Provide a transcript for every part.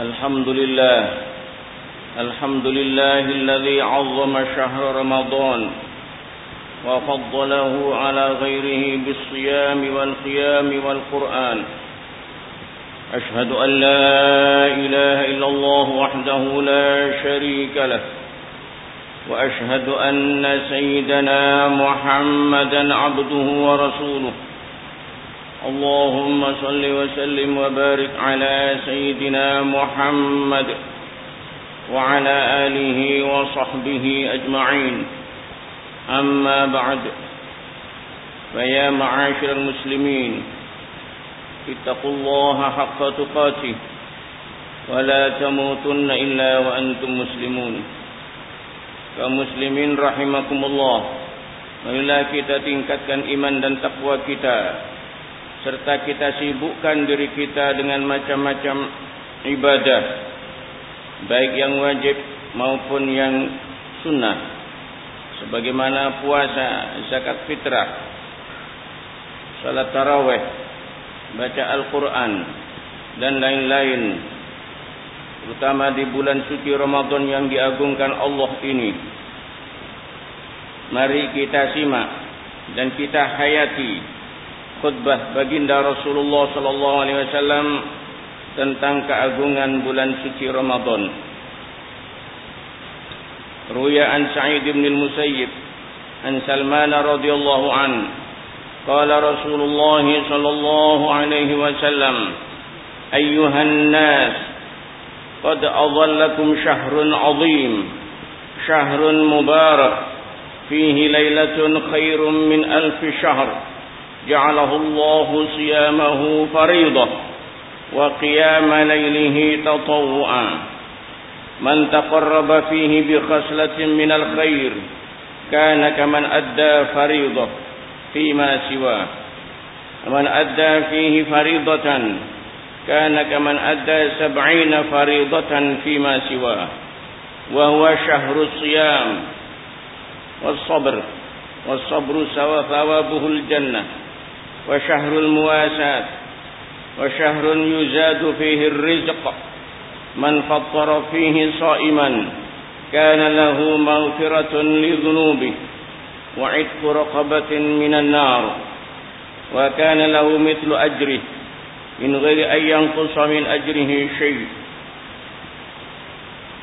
الحمد لله. الحمد لله الذي عظم شهر رمضان وفضله على غيره بالصيام والقيام والقرآن. أشهد أن لا إله إلا الله وحده لا شريك له. وأشهد أن سيدنا محمدا عبده ورسوله. اللهم صل وسلم وبارك على سيدنا محمد وعلى آله وصحبه أجمعين. أما بعد فيا معاشر المسلمين اتقوا الله حق تقاته ولا تموتن إلا وأنتم مسلمون. كمسلمين رحمكم الله Marilah kita tingkatkan iman dan takwa kita. Serta kita sibukkan diri kita dengan macam-macam ibadah baik yang wajib maupun yang sunnah. Sebagaimana puasa, zakat fitrah salat tarawih baca Al-Quran dan lain-lain terutama di bulan suci Ramadan yang diagungkan Allah ini. Mari kita simak dan kita hayati khutbah baginda Rasulullah sallallahu alaihi wasallam tentang keagungan bulan suci Ramadan. Ruya an Sa'id bin al-Musayyib an Salman radhiyallahu an qala Rasulullah sallallahu alaihi wasallam ayyuhan nas qad adhallakum shahrun 'azim shahrun mubarak fihi lailatun khairum min alf shahr جعله الله صيامه فريضة وقيام ليله تطوعا. من تقرب فيه بخصلة من الخير كان كمن أدى فريضة فيما سواه. ومن أدى فيه فريضة كان كمن أدى سبعين فريضة فيما سواه. وهو شهر الصيام والصبر والصبر ثوابه الجنة. وشهر المواساة وشهر يزاد فيه الرزق من فطر فيه صائما كان له مغفرة لذنوبه وعتق رقبة من النار وكان له مثل أجره من غير أن ينقص من أجره شيء.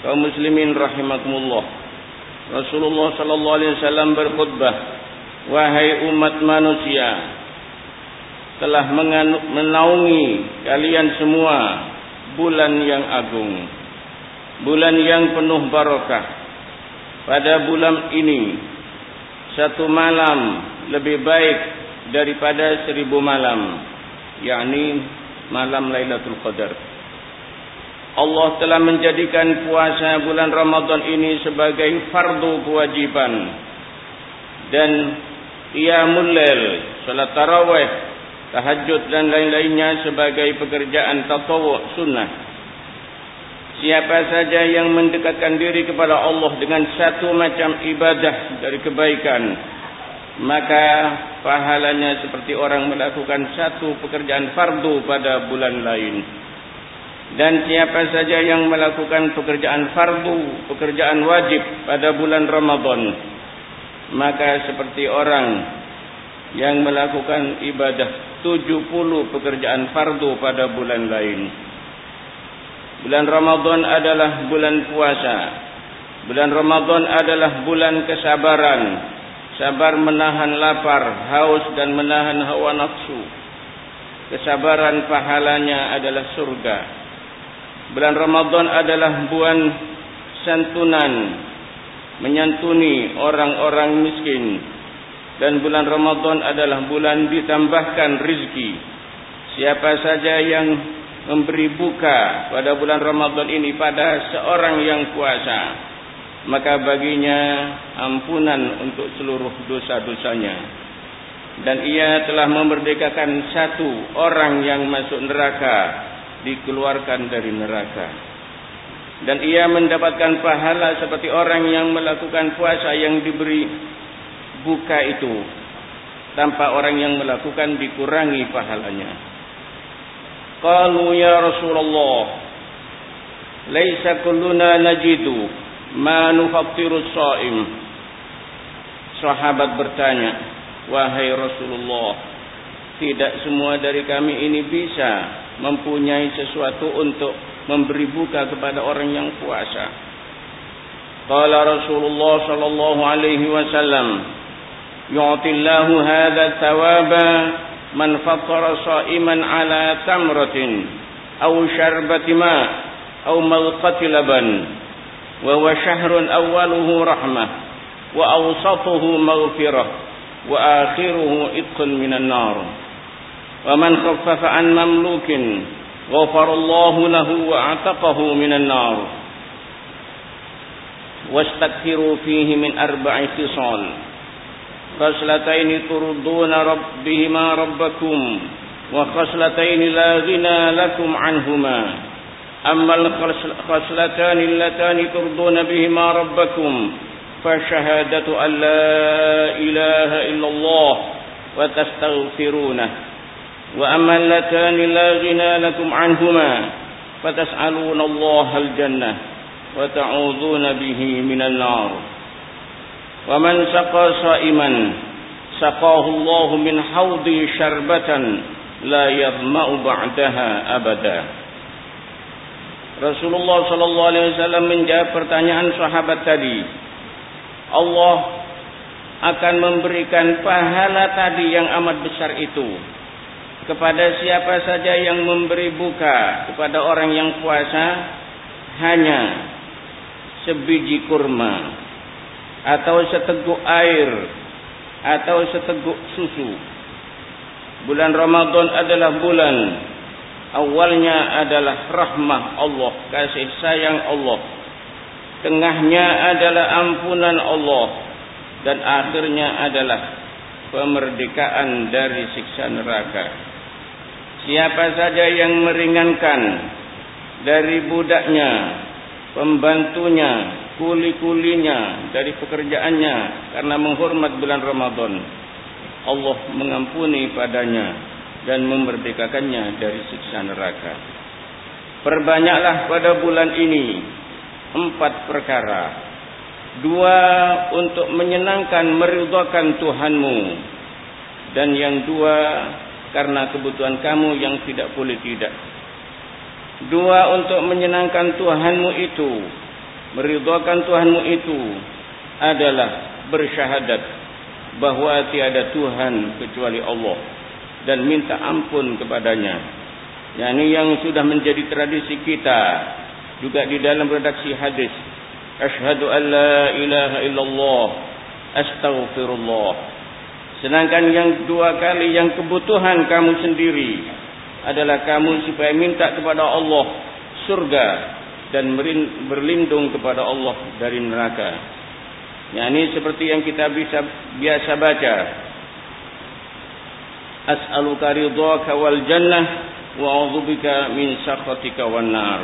kaum muslimin rahimakumullah Rasulullah sallallahu alaihi wasallam berkhutbah wahai umat manusia telah menaungi kalian semua bulan yang agung bulan yang penuh barakah pada bulan ini satu malam lebih baik daripada seribu malam yakni malam Lailatul Qadar. Allah telah menjadikan puasa bulan Ramadan ini sebagai fardu kewajiban. Dan qiyamul lail salat tarawih tahajud dan lain-lainnya sebagai pekerjaan tatawuk sunnah. Siapa saja yang mendekatkan diri kepada Allah dengan satu macam ibadah dari kebaikan, maka pahalanya seperti orang melakukan satu pekerjaan fardu pada bulan lain. Dan siapa saja yang melakukan pekerjaan fardu, pekerjaan wajib pada bulan Ramadan, maka seperti orang yang melakukan ibadah 70 pekerjaan fardu pada bulan lain. Bulan Ramadan adalah bulan puasa. Bulan Ramadan adalah bulan kesabaran. Sabar menahan lapar, haus dan menahan hawa nafsu. Kesabaran pahalanya adalah surga. Bulan Ramadan adalah bulan santunan menyantuni orang-orang miskin dan bulan Ramadan adalah bulan ditambahkan rizki. Siapa saja yang memberi buka pada bulan Ramadan ini pada seorang yang puasa, maka baginya ampunan untuk seluruh dosa-dosanya. Dan ia telah memerdekakan satu orang yang masuk neraka, dikeluarkan dari neraka. Dan ia mendapatkan pahala seperti orang yang melakukan puasa yang diberi buka itu tanpa orang yang melakukan dikurangi pahalanya. Qalu ya Rasulullah laisa kulluna najidu ma nufattiru shaim sahabat bertanya wahai Rasulullah tidak semua dari kami ini bisa mempunyai sesuatu untuk memberi buka kepada orang yang puasa qala Rasulullah sallallahu alaihi wasallam yu'tillahu hadha thawaba man fattara sha'iman ala tamratin aw syarbati ma' أو ملقة لبن وهو شهر أوله رحمة وأوسطه مغفرة وآخره إتق من النار. ومن خفف عن مملوك غفر الله له وأعتقه من النار. واستكثروا فيه من أربع خصال. خصلتين ترضون رب بهما ربكم وخصلتين لا غنى لكم عنهما. أما الخصلتان اللتان ترضون بهما ربكم فشهادة أن لا إله إلا الله وتستغفرونه. وأما اللتان لا غنى لكم عنهما فتسألون الله الجنة وتعوذون به من النار. ومن سقى صائما سقاه الله من حوض شربة لا يظمأ بعدها أبداً Rasulullah sallallahu alaihi wasallam menjawab pertanyaan sahabat tadi. Allah akan memberikan pahala tadi yang amat besar itu kepada siapa saja yang memberi buka kepada orang yang puasa hanya sebiji kurma atau seteguk air atau seteguk susu. Bulan Ramadan adalah bulan awalnya adalah rahmah Allah, kasih sayang Allah. Tengahnya adalah ampunan Allah dan akhirnya adalah pemerdekaan dari siksa neraka. Siapa saja yang meringankan dari budaknya, pembantunya, kuli-kulinya dari pekerjaannya karena menghormat bulan Ramadan, Allah mengampuni padanya dan memerdekakannya dari siksa neraka. Perbanyaklah pada bulan ini empat perkara. Dua untuk menyenangkan meridhakan Tuhanmu dan yang dua karena kebutuhan kamu yang tidak boleh tidak. Dua untuk menyenangkan Tuhanmu itu, meridhakan Tuhanmu itu adalah bersyahadat bahwa tiada Tuhan kecuali Allah dan minta ampun kepadanya. Yang ini yang sudah menjadi tradisi kita juga di dalam redaksi hadis. Ashhadu an la ilaha illallah astaghfirullah. Sedangkan yang dua kali yang kebutuhan kamu sendiri adalah kamu supaya minta kepada Allah surga dan berlindung kepada Allah dari neraka. Yang ini seperti yang kita bisa biasa baca as'aluka ridhaka wal jannah wa a'udzubika min sakhatika wan nar.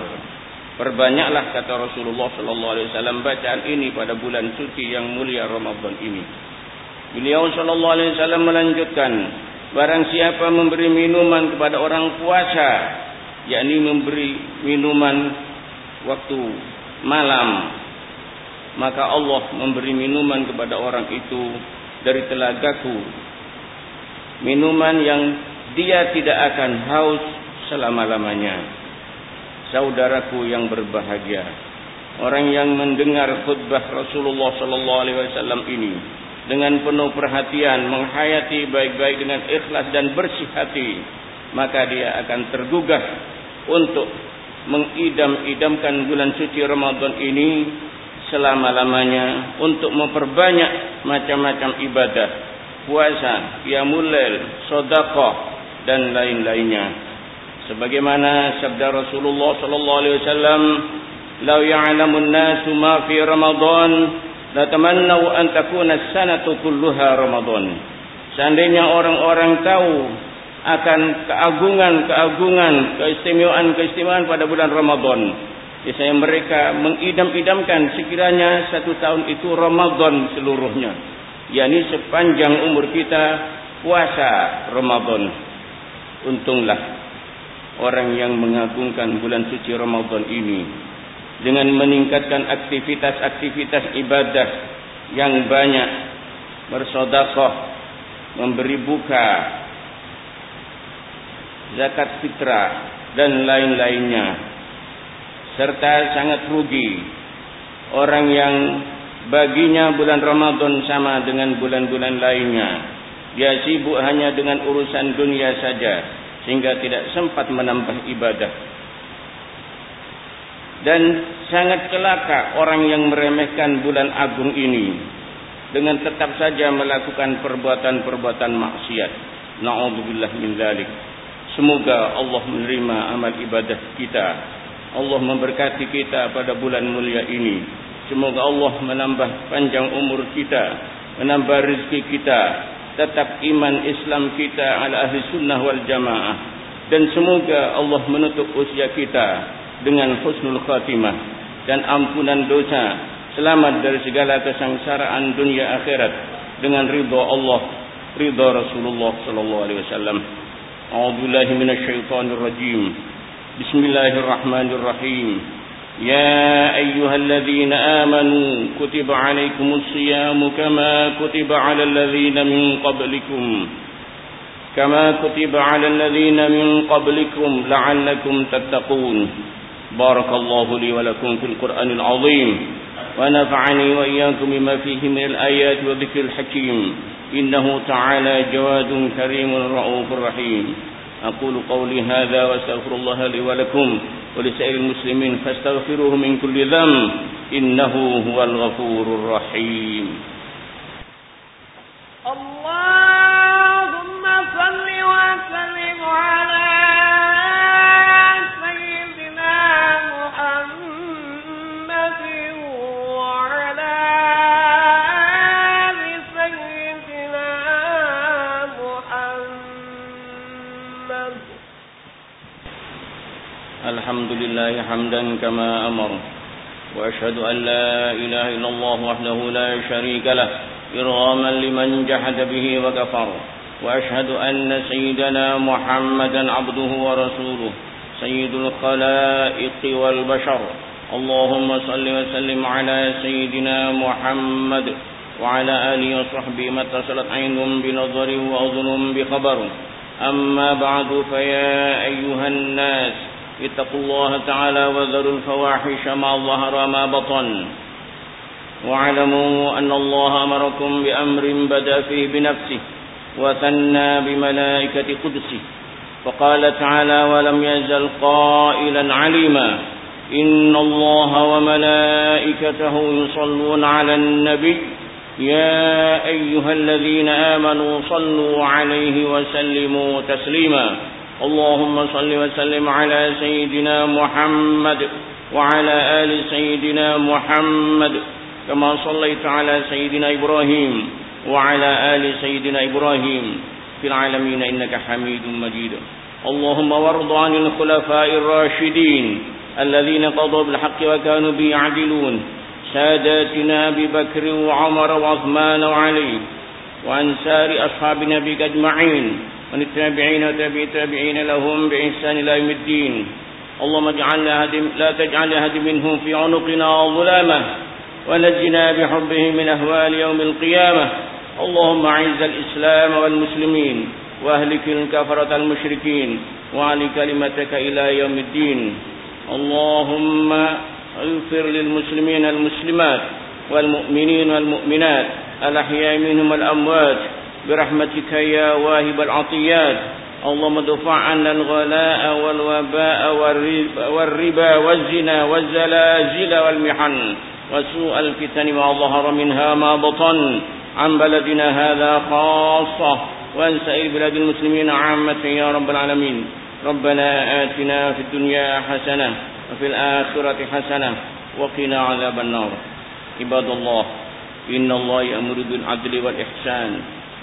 Perbanyaklah kata Rasulullah sallallahu alaihi wasallam bacaan ini pada bulan suci yang mulia Ramadan ini. Beliau sallallahu alaihi wasallam melanjutkan, barang siapa memberi minuman kepada orang puasa, yakni memberi minuman waktu malam, maka Allah memberi minuman kepada orang itu dari telagaku minuman yang dia tidak akan haus selama-lamanya. Saudaraku yang berbahagia, orang yang mendengar khutbah Rasulullah sallallahu alaihi wasallam ini dengan penuh perhatian, menghayati baik-baik dengan ikhlas dan bersih hati, maka dia akan tergugah untuk mengidam-idamkan bulan suci Ramadan ini selama-lamanya untuk memperbanyak macam-macam ibadah puasa, qiyamul lail, sedekah dan lain-lainnya. Sebagaimana sabda Rasulullah sallallahu alaihi wasallam, "Law ya'lamu an-nasu ma fi Ramadan, la tamannaw an takuna as-sanatu kulluha Ramadan." Seandainya orang-orang tahu akan keagungan-keagungan, keistimewaan-keistimewaan pada bulan Ramadan, Biasanya mereka mengidam-idamkan sekiranya satu tahun itu Ramadan seluruhnya yakni sepanjang umur kita puasa Ramadan. Untunglah orang yang mengagungkan bulan suci Ramadan ini dengan meningkatkan aktivitas-aktivitas ibadah yang banyak bersedekah memberi buka zakat fitrah dan lain-lainnya. Serta sangat rugi orang yang baginya bulan Ramadan sama dengan bulan-bulan lainnya. Dia sibuk hanya dengan urusan dunia saja sehingga tidak sempat menambah ibadah. Dan sangat celaka orang yang meremehkan bulan agung ini dengan tetap saja melakukan perbuatan-perbuatan maksiat. Naudzubillah min dzalik semoga Allah menerima amal ibadah kita Allah memberkati kita pada bulan mulia ini. Semoga Allah menambah panjang umur kita, menambah rezeki kita, tetap iman Islam kita ala ahli sunnah wal jamaah. Dan semoga Allah menutup usia kita dengan husnul khatimah dan ampunan dosa, selamat dari segala kesengsaraan dunia akhirat dengan ridha Allah, ridha Rasulullah sallallahu alaihi wasallam. A'udzu billahi minasyaitonir rajim. بسم الله الرحمن الرحيم. يا أيها الذين آمنوا كتب عليكم الصيام كما كتب على الذين من قبلكم. كما كتب على الذين من قبلكم لعلكم تتقون. بارك الله لي ولكم في القرآن العظيم. ونفعني وإياكم بما فيه من الآيات وذكر الحكيم. إنه تعالى جواد كريم رؤوف رحيم. أقول قولي هذا وأستغفر الله لي ولكم ولسائر المسلمين فاستغفروه من كل ذنب إنه هو الغفور الرحيم. الحمد لله حمدا كما أمر وأشهد أن لا إله إلا الله وحده لا شريك له إرغاما لمن جحد به وكفر وأشهد أن سيدنا محمدا عبده ورسوله سيد الخلائق والبشر. اللهم صل وسلم على سيدنا محمد وعلى آله وصحبه ما اتصلت عين بنظر وأذن بخبر. أما بعد فيا أيها الناس اتقوا الله تعالى وذروا الفواحش ما ظهر ما بطن. واعلموا أن الله أمركم بأمر بدأ فيه بنفسه وثنى بملائكة قدسه. فقال تعالى ولم يزل قائلا عليما إن الله وملائكته يصلون على النبي. يا أيها الذين آمنوا صلوا عليه وسلموا تسليما. اللهم صل وسلم على سيدنا محمد وعلى آل سيدنا محمد كما صليت على سيدنا إبراهيم وعلى آل سيدنا إبراهيم في العالمين إنك حميد مجيد. اللهم وارض عن الخلفاء الراشدين الذين قضوا بالحق وكانوا به يعدلون ساداتنا ببكر وعمر وعثمان وعلي وعن سار أصحاب نبيك أجمعين. وللتابعين وتابع تابعين لهم بإحسان إلى يوم الدين. اللهم اجعلنا هدم لا تجعل هدي منهم في عنقنا ظلامة ونجنا بحبه من أهوال يوم القيامة. اللهم أعز الإسلام والمسلمين وأهلك الكفرة المشركين وعلي كلمتك إلى يوم الدين. اللهم اغفر للمسلمين المسلمات والمؤمنين والمؤمنات الأحياء منهم والأموات برحمتك يا واهب العطيات. اللهم ادفع عنا الغلاء والوباء والربا والزنا والزلازل والمحن وسوء الفتن ما ظهر منها ما بطن عن بلدنا هذا خاصة. وعن سائر بلاد المسلمين عامة يا رب العالمين. ربنا آتنا في الدنيا حسنة وفي الآخرة حسنة وقنا عذاب النار. عباد الله إن الله يأمر بالعدل والإحسان.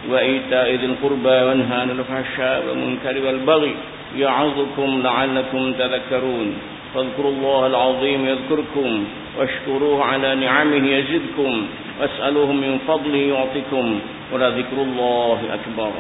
وإيتاء ذي القربى وانهى عن الفحشاء والمنكر والبغي يعظكم لعلكم تذكرون. فاذكروا الله العظيم يذكركم واشكروه على نعمه يزدكم. واسألوه من فضله يعطكم ولذكر الله أكبر.